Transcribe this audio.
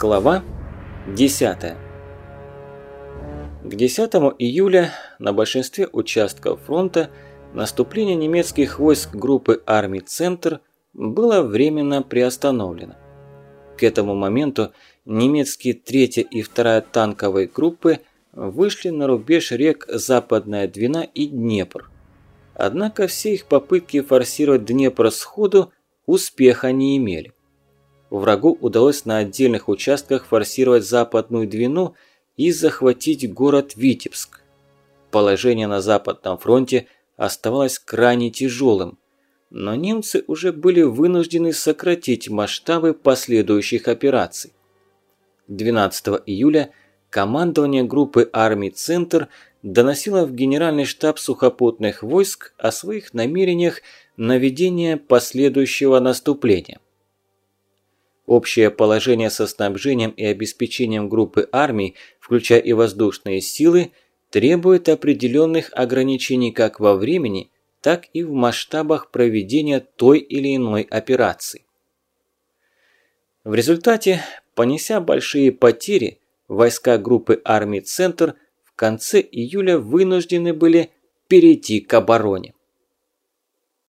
Глава 10 К 10 июля на большинстве участков фронта наступление немецких войск группы армий «Центр» было временно приостановлено. К этому моменту немецкие 3 и 2 танковые группы вышли на рубеж рек Западная Двина и Днепр. Однако все их попытки форсировать Днепр сходу успеха не имели. Врагу удалось на отдельных участках форсировать Западную Двину и захватить город Витебск. Положение на Западном фронте оставалось крайне тяжелым, но немцы уже были вынуждены сократить масштабы последующих операций. 12 июля командование группы армий «Центр» доносило в Генеральный штаб сухопутных войск о своих намерениях на ведение последующего наступления. Общее положение со снабжением и обеспечением группы армий, включая и воздушные силы, требует определенных ограничений как во времени, так и в масштабах проведения той или иной операции. В результате, понеся большие потери, войска группы армий «Центр» в конце июля вынуждены были перейти к обороне.